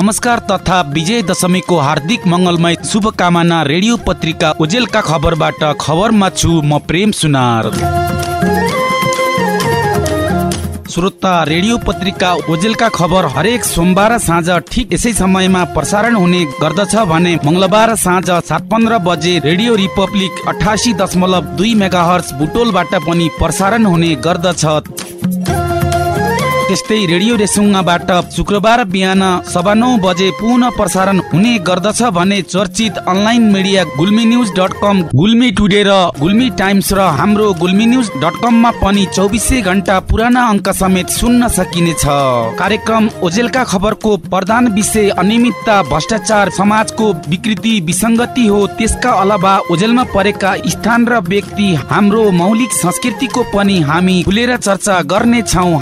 नमस्कार तथा विजय दशमीको हार्दिक मङ्गलमय शुभकामना रेडियो पत्रिका ओजेलका खबरबाट खबरमा छु म प्रेम सुनार। श्रोता रेडियो पत्रिका ओजेलका खबर हरेक सोमबार साँझ ठिक यसै समयमा प्रसारण हुने गर्दछ भने मङ्गलबार साँझ सात पन्ध्र बजे रेडियो रिपब्लिक अठासी दशमलव दुई मेगा हर्स बुटोलबाट पनि प्रसारण हुने गर्दछ। त्यस्तै रेडियो रेसुङ्गाबाट शुक्रबार बिहान सवा नौ बजे पुनः प्रसारण हुने गर्दछ भने चर्चित online media Gulmi news dot com Gulmi today र गुल्मी टाइम्स र हाम्रो गुल्मी न्युज डट कममा पनि चौबिसै घन्टा पुराना अङ्क समेत सुन्न सकिनेछ। कार्यक्रम ओजेलका खबरको प्रधान विषय अनियमितता भ्रष्टाचार समाजको विकृति विसङ्गति हो। त्यसका अलावा ओजेलमा परेका स्थान र व्यक्ति हाम्रो मौलिक संस्कृतिको पनि हामी खुलेर चर्चा गर्नेछौँ।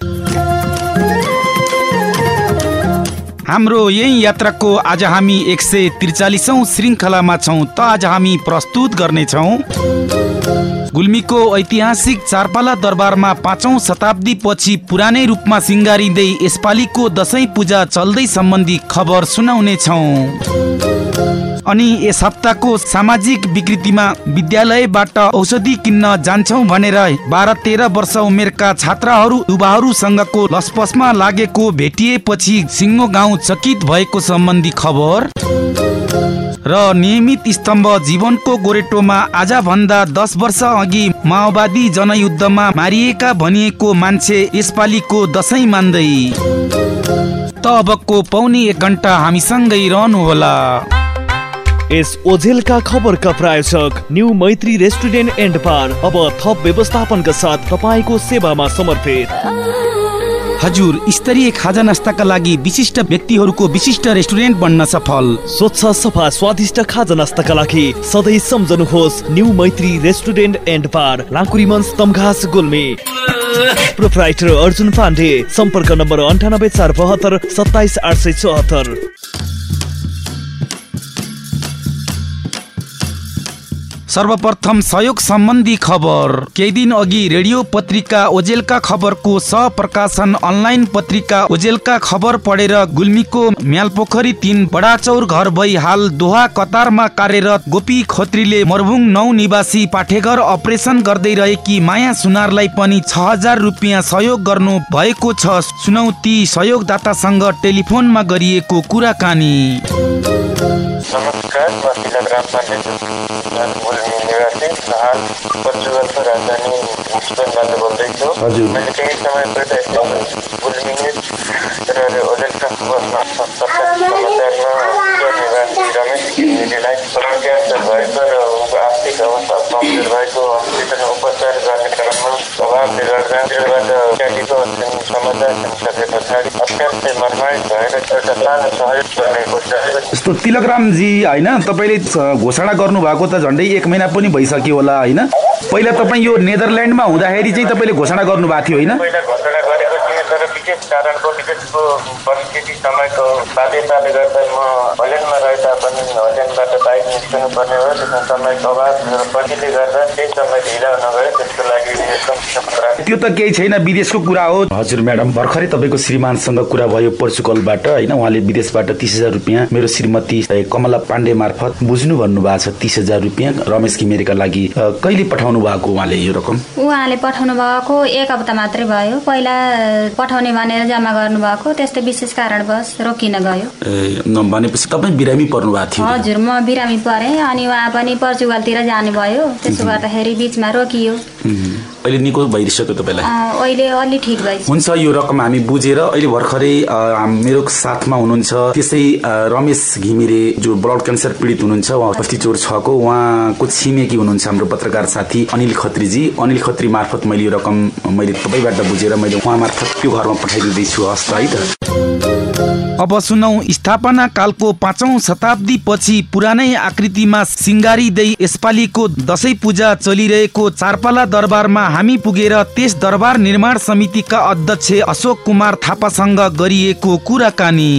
हाम्रो यही यात्राको आज हामी एक सय त्रिचालिसौँ श्रृङ्खलामा छौँ त आज हामी प्रस्तुत गर्नेछौँ गुल्मीको ऐतिहासिक चारपाला दरबारमा पाँचौँ शताब्दी पछि पुरानै रूपमा सिङ्गारिँदै यसपालिको दसैँ पूजा चल्दै सम्बन्धी खबर सुनाउनेछौँ। अनि यस हप्ताको सामाजिक विकृतिमा विद्यालयबाट औषधि किन्न जान्छौ भनेर बाह्र तेह्र वर्ष उमेरका छात्राहरू युवाहरूसँगको लसपसमा लागेको भेटिएपछि सिङ्गो गाउँ चकित भएको सम्बन्धी खबर। र नियमित स्तम्भ जीवनको गोरेटोमा आजभन्दा दस वर्ष अघि माओवादी जनयुद्धमा मारिएका भनिएको मान्छे यसपालिको दसैँ मान्दै। त अबको पौनी एक घन्टा हामीसँगै रहनुहोला। यस ओझेलका खबरका प्रायोजक new Maitri restaurant and bar. अब थप व्यवस्थापनका साथ तपाईँको सेवामा समर्पित। हजुर स्तरीय खाजा नास्ताका लागि विशिष्ट व्यक्तिहरूको विशिष्ट रेस्टुरेन्ट बन्न सफल। स्वच्छ सफा स्वादिष्ट खाजा नास्ताका लागि सधैँ सम्झनुहोस् new Maitri restaurant and bar लाकुरीमन्स Tamghas Gulmi. Proprietor Arjun Pandey सम्पर्क नम्बर अन्ठानब्बे चार बहत्तर सत्ताइस आठ सय चौहत्तर। सर्वप्रथम सहयोग सम्बन्धी खबर। केही दिन अघि रेडियो पत्रिका ओजेलका खबरको सहप्रकाशन अनलाइन पत्रिका ओजेलका खबर पढेर गुल्मीको म्यालपोखरी तिन बडाचौर घर भई हाल दोहा कतारमा कार्यरत गोपी खत्रीले मरभुङ नौ निवासी पाठेघर अपरेसन गर्दै रहेकी माया सुनारलाई पनि छ हजार रुपियाँ सहयोग गर्नु भएको छ सुनौ ती सहयोगदातासँग टेलिफोनमा गरिएको कुराकानी। नमस्कार म तिलक राम पाण्डेजी गुल्मी निवासी हाल पोर्चुगलको राजधानी बोल्दैछु मैले केही समय पहिला र समाचारमा निवासी रमेश घिमिरेलाई क्यान्सर भएको र उनको आर्थिक अवस्था कमज़ोर भएको हस्पिटलमा उपचार गर्ने क्रममा अभावले गर्दा क्याटीको समाचार सुनिसके पछाडि अत्यन्तै मर्माहित भएर एउटा सानो सहयोग यस्तो तिलकरामजी होइन? तपाईँले घोषणा गर्नुभएको त झन्डै एक महिना पनि भइसक्यो होला होइन? पहिला तपाईँ यो नेदरल्यान्डमा हुँदाखेरि चाहिँ तपाईँले घोषणा गर्नुभएको थियो होइन पहिला घोषणा गरेको थिएँ तर विशेष कारणको विशेषको परिस्थिति समयको बाध्यताले गर्दा म होल्यान्डमा रहे तापनि होल्यान्डबाट बाइक निस्कनु पर्ने हो त्यसमा समयको अभाव पछिले गर्दा त्यही समय ढिला हुन गयो त्यसको लागि त्यो त केही छैन विदेशको कुरा हो। हजुर म्याडम भर्खरै तपाईँको श्रीमानसँग कुरा भयो पोर्चुगलबाट होइन? उहाँले विदेशबाट तिस हजार रुपियाँ मेरो श्रीमती कमला पाण्डे मार्फत बुझ्नु भन्नुभएको छ तिस हजार रुपियाँ रमेश घिमिरेका लागि। कहिले पठाउनु भएको उहाँले यो रकम? उहाँले पठाउनु भएको एक हप्ता मात्रै भयो। पहिला पठाउने भनेर जम्मा गर्नुभएको त्यस्तो विशेष कारणवश रोकिन गयो। ए, भनेपछि तपाईँ बिरामी पर्नु भएको थियो। हजुर म बिरामी परेँ अनि उहाँ पनि पोर्चुगलतिर जानुभयो। त्यसो गर्दाखेरि बिचमा रोकियो। अहिले निको भइसक्यो तपाईँलाई? अहिले अलि ठिक भइसक्यो। हुन्छ यो रकम हामी बुझेर अहिले भर्खरै मेरो साथमा हुनुहुन्छ त्यसै रमेश घिमिरे जो ब्लड क्यान्सर पीडित हुनुहुन्छ उहाँ बस्ती चोर छको उहाँको छिमेकी हुनुहुन्छ हाम्रो पत्रकार साथी अनिल खत्रीजी। अनिल खत्री मार्फत मैले यो रकम मैले तपाईँबाट बुझेर मैले उहाँ मार्फत त्यो घरमा पठाइदिँदैछु हस् त है त? अब सुनौ स्थापना कालको पाँचौं शताब्दी पछि पुरानै आकृतिमा सिङ्गारिँदै यसपालिको दशैं पूजा चलिरहेको चारपाला दरबारमा हामी पुगेर त्यस दरबार निर्माण समितिका अध्यक्ष अशोक कुमार थापासँग गरिएको कुराकानी।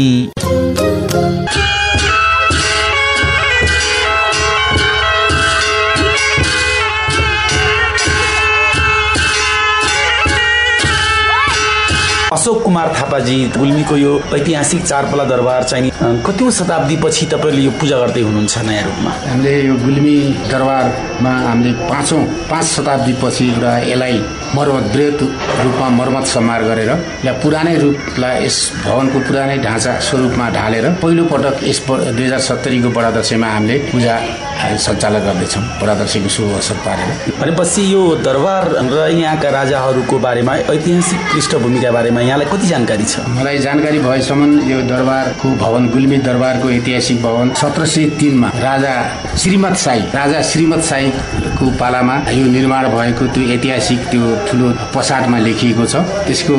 अशोक कुमार थापाजी गुल्मीको यो ऐतिहासिक चारपला दरबार चाहिँ कतिौँ शताब्दी पछि तपाईँले यो पूजा गर्दै हुनुहुन्छ नयाँ रूपमा? हामीले यो गुल्मी दरबारमा हामीले पाँचौँ पाँच शताब्दी पछि एउटा यसलाई मर्मत वृहत रूपमा मर्मत सम्हार गरेर या पुरानै रूपलाई यस भवनको पुरानै ढाँचा स्वरूपमा ढालेर पहिलोपटक यस दुई हजार सत्तरीको बडा दशैँमा हामीले पूजा हामी सञ्चालन गर्दैछौँ। बडा दशैँको शुभ अवसर पारेर। भनेपछि यो दरबार र यहाँका राजाहरूको बारेमा ऐतिहासिक पृष्ठभूमिका बारेमा यहाँलाई कति जानकारी छ? मलाई जानकारी भएसम्म यो दरबारको भवन गुल्मी दरबारको ऐतिहासिक भवन सत्र सय तिनमा राजा श्रीमत साई राजा श्रीमत साईको पालामा यो निर्माण भएको त्यो ऐतिहासिक त्यो ठुलो पसाटमा लेखिएको छ। त्यसको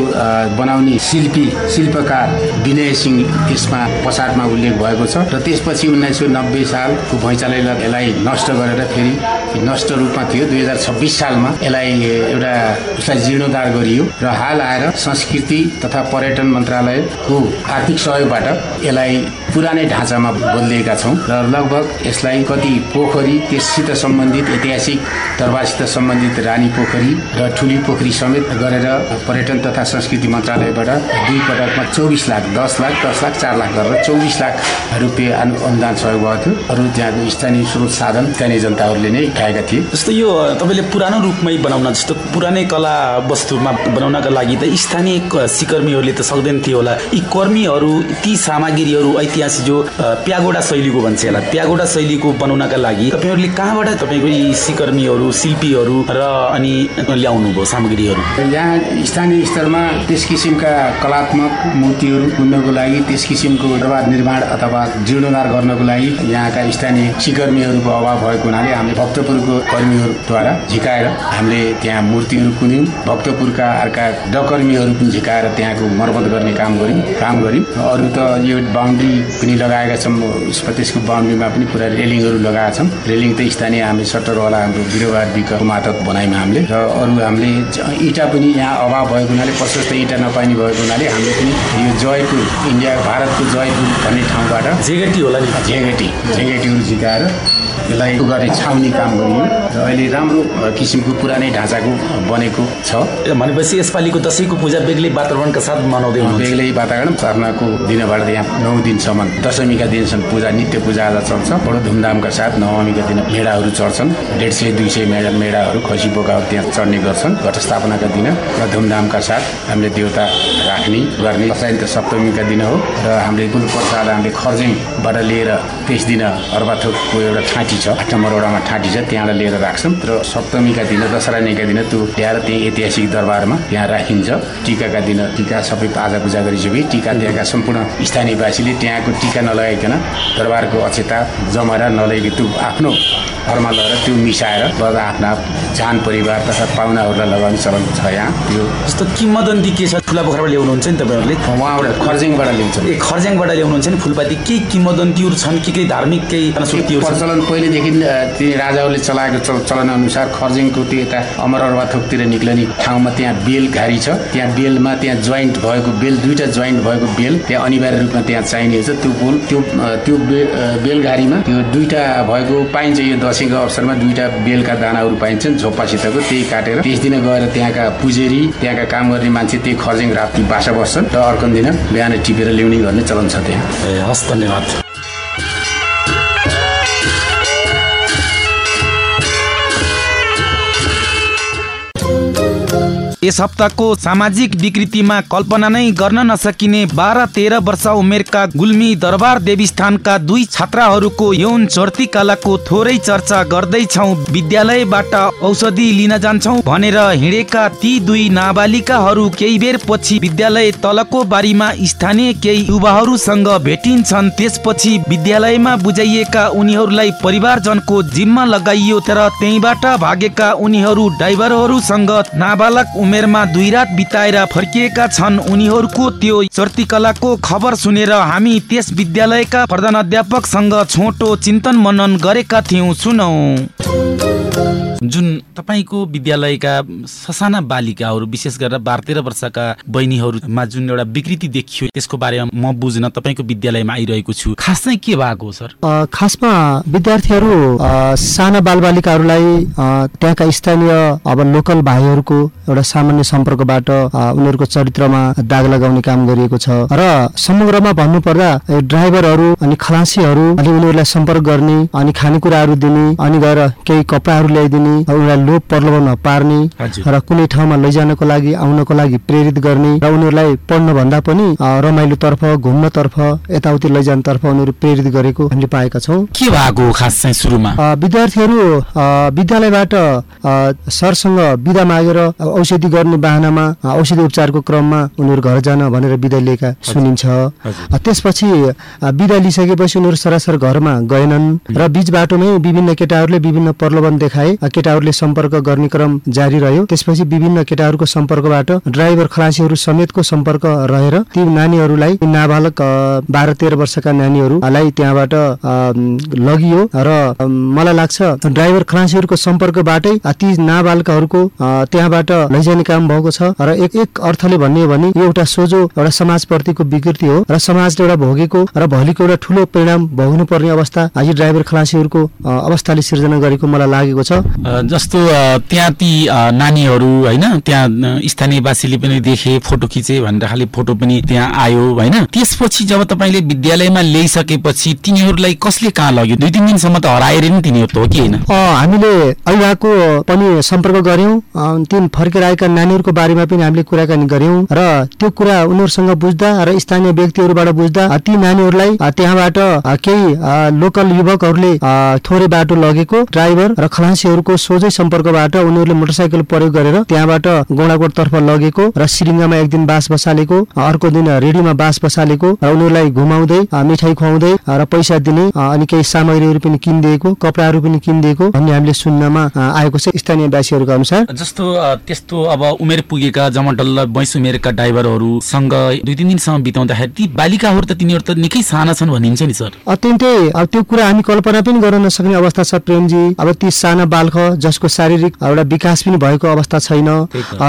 बनाउने शिल्पी शिल्पकार विनय सिंह त्यसमा पसाटमा उल्लेख भएको छ। र त्यसपछि उन्नाइस सय नब्बे सालको भैँचालोले यसलाई नष्ट गरेर फेरि नष्ट रूपमा थियो। दुई हजार छब्बिस सालमा यसलाई एउटा उसलाई जीर्णोद्धार गरियो र हाल आएर संस्कृति तथा पर्यटन मन्त्रालयको आर्थिक सहयोगबाट यसलाई पुरानै ढाँचामा बदलिएका छौँ र लगभग यसलाई कति पोखरी त्यससित सम्बन्धित ऐतिहासिक दरबारसित सम्बन्धित रानी पोखरी र ठुली पोखरी समेत गरेर पर्यटन तथा संस्कृति मन्त्रालयबाट दुई पटकमा चौबिस लाख दस लाख दस लाख चार लाख गरेर चौबिस लाख रुपियाँ अनु- अनुदान सहयोग भएको थियो। अरू त्यहाँको स्थानीय स्रोत साधन स्थानीय जनताहरूले नै उठाएका थिए? जस्तो यो तपाईँले पुरानो रूपमै बनाउन जस्तो पुरानै कला वस्तुमा बनाउनका लागि त स्थानीय सिकर्मीहरूले त सक्दैन थियो होला। यी कर्मीहरू ती सामग्रीहरू ऐतिहासिक जो प्यागोडा शैलीको भन्छ यसलाई प्यागोडा शैलीको बनाउनका लागि तपाईँहरूले कहाँबाट तपाईँको यी सिकर्मीहरू शिल्पीहरू र अनि ल्याउनु भयो सामग्रीहरू? यहाँ स्थानीय स्तरमा त्यस किसिमका कलात्मक मूर्तिहरू बुन्नको लागि त्यस किसिमको दरबार निर्माण अथवा जीर्णोद्धार गर्नको लागि यहाँका स्थानीय सिकर्मीहरूको अभाव भएको हुनाले हामीले भक्तपुरको कर्मीहरूद्वारा झिकाएर हामीले त्यहाँ मूर्तिहरू कुन्यौँ। भक्तपुरका अर्का डकर्मीहरू पनि झिकाएर त्यहाँको मर्मत गर्ने काम गऱ्यौँ काम गऱ्यौँ। अरू त यो बााउन्ड्री पनि लगाएका छौँ। त्यसको बााउन्ड्रीमा पनि पुरा रेलिङहरू लगाएका छौँ। रेलिङ त स्थानीय हामीले सट्टरवाला हाम्रो बिरुवा विक मातक बनायौँ हामीले। र अरू हामीले इँटा पनि यहाँ अभाव भएको हुनाले प्रशस्त इँटा नपाइने भएको हुनाले हामीले पनि यो जयपुर इन्डिया भारतको जयपुर भन्ने ठाउँबाट जेगेटी होला नि। झेगेटी झेगेटीहरू झिकाएर यसलाई गर्ने छाउनी काम गरियो र अहिले राम्रो किसिमको पुरानै ढाँचाको बनेको छ। भनेपछि यसपालिको दसैँको पूजा बेग्लै वातावरणका साथ मनाउँदै बेग्लै वातावरण साधनाको दिनबाट यहाँ नौ दिनसम्म दशमीका दिनसम्म पूजा नित्य पूजा आज चल्छ। बडो धुमधामका साथ नवमीका दिन मेढाहरू चढ्छन्। डेढ सय दुई सय मेढा मेढाहरू खसी बोकाहरू त्यहाँ चढ्ने गर्छन् घटस्थापनाका दिन र धुमधामका साथ हामीले देवता राख्ने गर्ने त सप्तमीका दिन हो र हामीले कुल प्रसाद हामीले खर्जेङबाट लिएर त्यस दिन अर्बाथोकको एउटा ठाँटी छ। आठ नम्बर वडामा ठाँटी छ त्यहाँबाट लिएर राख्छौँ। र सप्तमीका दिन दशहरानीका दिन त्यो ल्याएर त्यहाँ ऐतिहासिक दरबारमा त्यहाँ राखिन्छ। टिकाका दिन टिका सबै आज पूजा गरिसके टिका त्यहाँका सम्पूर्ण स्थानीयवासीले त्यहाँको टिका नलगाइकन दरबारको अक्षता जमरा नलगाइकन त्यो आफ्नो घरमा लगेर त्यो मिसाएर गर्दा आफ्ना जान परिवार तथा पाहुनाहरूलाई लगाउने चलन छ यहाँ। त्यो जस्तो किम्बदन्ती के छ? ठुला पोखराबाट ल्याउनुहुन्छ नि तपाईँहरूले? उहाँबाट खर्जेङबाट ल्याउँछ ए खर्ज्याङबाट ल्याउनुहुन्छ नि फुलपाती। केही किम्बदन्तीहरू छन्? कि केही धार्मिक केही संस्कृतिहरू प्रचलन पहिलेदेखि ती राजाहरूले चलाएको चल- चलन अनुसार खर्जिङको त्यो यता अमर अरबाथोकतिर निक्लने ठाउँमा त्यहाँ बेल घारी छ। त्यहाँ बेलमा त्यहाँ जोइन्ट भएको बेल दुईवटा जोइन्ट भएको बेल त्यहाँ अनिवार्य रूपमा त्यहाँ चाहिने छ। त्यो बोल त्यो त्यो बेलघारीमा त्यो दुईवटा भएको पाइन्छ यो दसैँको अवसरमा दुईवटा बेलका दानाहरू पाइन्छन्। झोप्पासितको त्यही काटेर त्यस दिन गएर त्यहाँका पुजेरी त्यहाँका काम गर्ने मान्छे त्यही खर्जिङ राप्ती बासा बस्छन्। र अर्को दिन बिहान टिपेर ल्याउने गर्ने चलन छ त्यहाँ। हस् धन्यवाद। यस हप्ताको सामाजिक विकृतिमा कल्पना नै गर्न नसकिने बाह्र तेह्र वर्ष उमेरका गुल्मी दरबार देवीस्थानका दुई छात्राहरूको यौन चर्ती कलाको थोरै चर्चा गर्दैछौ। विद्यालयबाट औषधि लिन जान्छौ भनेर हिँडेका ती दुई नाबालिकाहरू केही बेर पछि विद्यालय तलको बारीमा स्थानीय केही युवाहरूसँग भेटिन्छन्। त्यसपछि विद्यालयमा बुझाइएका उनीहरूलाई परिवारजनको जिम्मा लगाइयो तर त्यहीबाट भागेका उनीहरू ड्राइभरहरूसँग नाबालक उमेरमा दुई रात बिताएर फर्किएका छन्। उनीहरूको त्यो चर्तीकलाको खबर सुनेर हामी त्यस विद्यालयका प्रधानाध्यापकसँग छोटो चिन्तन मनन गरेका थियौँ। सुनौ। जुन तपाईँको विद्यालयका ससाना बालिकाहरू विशेष गरेर बाह्र तेह्र वर्षका बहिनीहरूमा जुन एउटा विकृति देखियो त्यसको बारेमा म बुझ्न तपाईँको विद्यालयमा आइरहेको छु। खास चाहिँ के भएको सर? खासमा विद्यार्थीहरू साना बालबालिकाहरूलाई त्यहाँका स्थानीय अब लोकल भाइहरूको एउटा सामान्य सम्पर्कबाट उनीहरूको चरित्रमा दाग लगाउने काम गरिएको छ। र समग्रमा भन्नुपर्दा ड्राइभरहरू अनि खलासीहरू अनि उनीहरूलाई सम्पर्क गर्ने अनि खानेकुराहरू दिने अनि गएर केही कपडाहरू ल्याइदिने र उनीहरूलाई लोभ प्रलोभन पार्ने। र कुनै ठाउँमा लैजानको लागि आउनको लागि प्रेरित गर्ने र उनीहरूलाई पढ्न भन्दा पनि रमाइलोतर्फ घुम्नतर्फ यताउति लैजानतर्फ उनीहरू प्रेरित गरेको हामीले पाएका छौँ। के भएको खास चाहिँ सुरुमा? विद्यार्थीहरू विद्यालयबाट सरसँग बिदा मागेर औषधि गर्ने बाहनामा औषधि उपचारको क्रममा उनीहरू घर जान भनेर बिदा लिएका सुनिन्छ। त्यसपछि बिदा लिइसकेपछि उनीहरू सरासर घरमा गएनन् र बीच बाटोमै विभिन्न केटाहरूले विभिन्न प्रलोभन देखाए। केटाहरूले सम्पर्क गर्ने क्रम जारी रह्यो। त्यसपछि विभिन्न केटाहरूको सम्पर्कबाट ड्राइभर खलासीहरू समेतको सम्पर्क रहेर ती नानीहरूलाई नाबालक बाह्र तेह्र वर्षका नानीहरूलाई त्यहाँबाट लगियो र मलाई लाग्छ ड्राइभर खलासीहरूको सम्पर्कबाटै ती नाबालकहरूको त्यहाँबाट लैजाने काम भएको छ र एक एक अर्थले भन्ने हो भने यो एउटा सोझो एउटा समाजप्रतिको विकृति हो र समाजले एउटा भोगेको र भोलिको एउटा ठुलो परिणाम भोग्नु पर्ने अवस्था आज ड्राइभर खलासीहरूको अवस्थाले सिर्जना गरेको मलाई लागेको छ। जस्तो त्यहाँ ती नानीहरू होइन त्यहाँ स्थानीयवासीले पनि देखे फोटो खिचे भनेर खालि फोटो पनि त्यहाँ आयो होइन। त्यसपछि जब तपाईँले विद्यालयमा ल्याइसकेपछि तिनीहरूलाई कसले कहाँ लग्यो? दुई तिन दिनसम्म त हराएर नि तिनीहरू त हो कि होइन? हामीले अभिभावकको पनि सम्पर्क गर्यौं अ, तीन फर्केर आएका नानीहरूको बारेमा पनि हामीले कुराकानी गर्यौं र त्यो कुरा उनीहरूसँग बुझ्दा र स्थानीय व्यक्तिहरूबाट बुझ्दा ती नानीहरूलाई त्यहाँबाट केही लोकल युवकहरूले थोरै बाटो लगेको ड्राइभर र खलासीहरूको सोझै सम्पर्कबाट उनीहरूले मोटरसाइकल प्रयोग गरेर त्यहाँबाट गौडाकोट तर्फ लगेको र सिरिङ्गामा एक दिन बास बसालेको अर्को दिन रेडियोमा बास बसालेको र उनीहरूलाई घुमाउँदै मिठाई खुवाउँदै र पैसा दिने अनि केही सामग्रीहरू पनि किनिदिएको कपडाहरू पनि किनिदिएको भन्ने हामीले सुन्नमा आएको छ स्थानीयवासीहरूको अनुसार। जस्तो त्यस्तो अब उमेर पुगेका जमडल्ल बैस उमेरका ड्राइभरहरूसँग दुई तिन दिनसम्म बिताउँदाखेरि ती बालिकाहरू त तिनीहरू त निकै साना छन् भनिन्छ नि सर। अत्यन्तै अब त्यो कुरा हामी कल्पना पनि गर्न नसक्ने अवस्था छ प्रेमजी। अब ती साना बालक जसको शारीरिक एउटा विकास पनि भएको अवस्था छैन।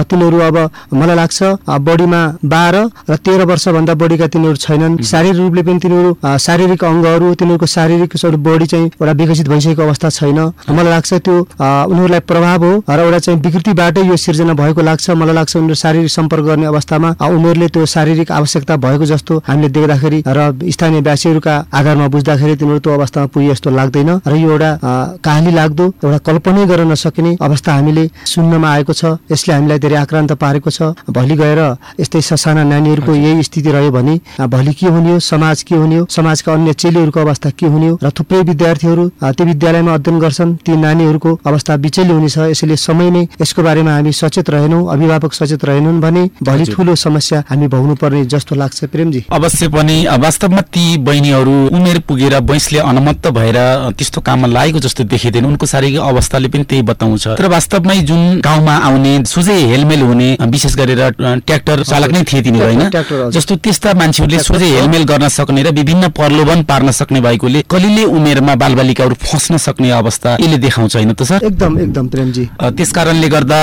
तिनीहरू अब मलाई लाग्छ बढीमा बाह्र र तेह्र वर्षभन्दा बढीका तिनीहरू छैनन्। शारीरिक रूपले पनि तिनीहरू शारीरिक अङ्गहरू तिनीहरूको शारीरिक बढी चाहिँ एउटा विकसित भइसकेको अवस्था छैन। मलाई लाग्छ त्यो उनीहरूलाई प्रभाव हो र एउटा चाहिँ विकृतिबाटै यो सिर्जना भएको लाग्छ। मलाई लाग्छ उनीहरू शारीरिक सम्पर्क गर्ने अवस्थामा उनीहरूले त्यो शारीरिक आवश्यकता भएको जस्तो हामीले देख्दाखेरि र स्थानीय व्यासीहरूका आधारमा बुझ्दाखेरि तिनीहरू त्यो अवस्थामा पुगे जस्तो लाग्दैन। र यो एउटा अ, कहाली लाग्दो एउटा कल्पनै गर्न नसकिने अवस्था हामीले सुन्नमा आएको छ। यसले हामीलाई धेरै आक्रान्त पारेको छ। भोलि गएर यस्तै ससाना नानीहरूको यही स्थिति रह्यो भने भोलि के हुने हो? समाज के हुने हो? समाजका अन्य चेलीहरूको अवस्था के हुने हो? र थुप्रै विद्यार्थीहरू त्यो विद्यालयमा अध्ययन गर्छन्। ती नानीहरूको अवस्था बिचैली हुनेछ। यसैले समयमै यसको बारेमा हामी सचेत रहेनौँ अभिभावक सचेत रहेनन् भने भोलि। ठुलो समस्या हामी भोग्नु पर्ने जस्तो लाग्छ प्रेमजी। अवश्य पनि वास्तवमा ती बहिनीहरू उमेर पुगेर बैंसले अनुमत्त भएर त्यस्तो काममा लागेको जस्तो देखिँदैन। उनको शारीरिक अवस्थाले पनि त्यही बताउँछ तर वास्तवमै जुन गाउँमा आउने सोझै हेलमेल हुने विशेष गरेर ट्र्याक्टर चालक नै थिए तिनीहरू होइन। जस्तो त्यस्ता मान्छेहरूले सोझै। हेलमेल गर्न सक्ने र विभिन्न प्रलोभन पार्न सक्ने भएकोले कलिले उमेरमा बालबालिकाहरू फस्न सक्ने अवस्था यसले देखाउँछ होइन त सर? एकदम एकदम प्रेमजी। त्यस कारणले गर्दा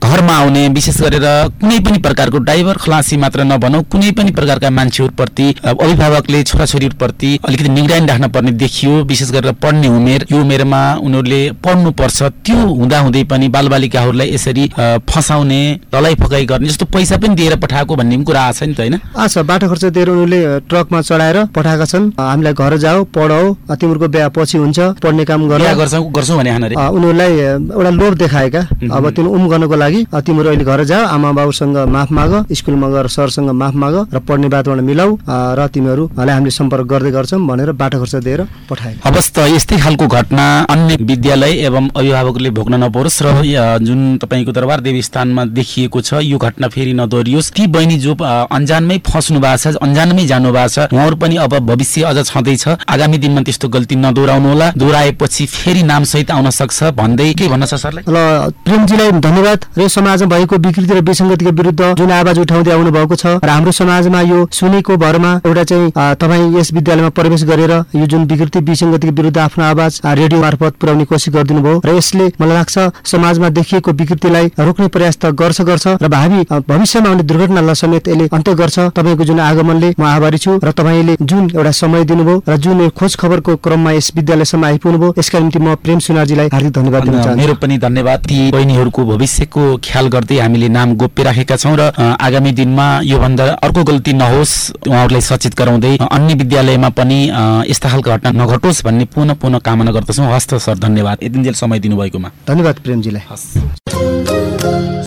घरमा आउने विशेष गरेर कुनै पनि प्रकारको ड्राइभर खलासी मात्र नभनौ कुनै पनि प्रकारका मान्छेहरूप्रति अभिभावकले छोराछोरीहरूप्रति अलिकति निगरानी राख्न पर्ने देखियो विशेष गरेर पढ्ने उमेर यो उमेरमा उनीहरूले पढ्नुपर्छ त्यो हुँदाहुँदै पनि बालबालिकाहरूलाई यसरी फसाउने ललाइ फकाइ गर्ने जस्तो पैसा पनि दिएर पठाएको भन्ने पनि कुरा आएको छ नि त होइन? अच्छा बाटो खर्च दिएर उनीहरूले ट्रकमा चढाएर पठाएका छन्। हामीलाई घर जाऊ पढौ अ, तिमीहरूको बिहा पछि हुन्छ पढ्ने काम गर्छौँ गर्छौँ भने उनीहरूलाई एउटा लोभ देखाएका। अब तिनीहरू उम गर्नको लागि तिमीहरू अहिले घर जा आमा बाबुसँग माफ माग स्कुलमा गएर सरसँग माफ माग र पढ्ने वातावरण मिलाऊ र तिमीहरूलाई हामीले सम्पर्क गर्दै गर्छौँ भनेर बाटो खर्च दिएर पठाए अवस्था यस्तै खालको घटना अन्य विद्यालय एवं अभिभावकले भोग्न नपरोस् र जुन तपाईँको दरबार देवी स्थानमा देखिएको छ यो घटना फेरि नदोहोरियोस्। ती बहिनी जो अन्जानमै फस्नु भएको छ अन्जानमै जानु भएको छ उहाँहरू पनि अब भविष्य अझ छँदैछ। आगामी दिनमा त्यस्तो गल्ती नदोहोऱ्याउनु होला। दोहोऱ्याएपछि फेरि नाम सहित आउन सक्छ भन्दै के भन्न छ सरलाई? ल प्रेमजीलाई धन्यवाद। र समाजमा भएको विकृति र विसङ्गतिको विरुद्ध जुन आवाज उठाउँदै आउनु भएको छ र हाम्रो समाजमा यो सुनेको भरमा एउटा चाहिँ तपाईँ यस विद्यालयमा प्रवेश गरेर यो जुन विकृति विसङ्गतिको विरुद्ध आफ्नो आवाज रेडियो मार्फत पुर्याउने कोसिस गरिदिनु भयो र यसले मलाई लाग्छ समाजमा देखिएको विकृतिलाई रोक्ने प्रयास त गर्छ गर्छ र भावी भविष्यमा आउने दुर्घटनालाई समेत यसले अन्त्य गर्छ। तपाईँको जुन आगमनले म आभारी छु र तपाईँले जुन एउटा समय दिनुभयो र जुन यो खोज खबरको क्रममा यस विद्यालयसम्म आइपुग्नुभयो यसका निम्ति म प्रेम सुनारजीलाई हार्दिक धन्यवाद दिन चाहन्छु। मेरो पनि धन्यवाद। ती बहिनीहरूको भविष्यको ख्याल गर्दै हामीले नाम गोप्य राखेका छौँ र आगामी दिनमा योभन्दा अर्को गल्ती नहोस् उहाँहरूलाई सचेत गराउँदै अन्य विद्यालयमा पनि यस्ता खालको घटना नघटोस् भन्ने पुनः पुनः कामना गर्दछौँ। हस्त सर धन्यवाद। यतिन्जेल समय दिनुभएकोमा। धन्यवाद प्रेमजीलाई। हस्।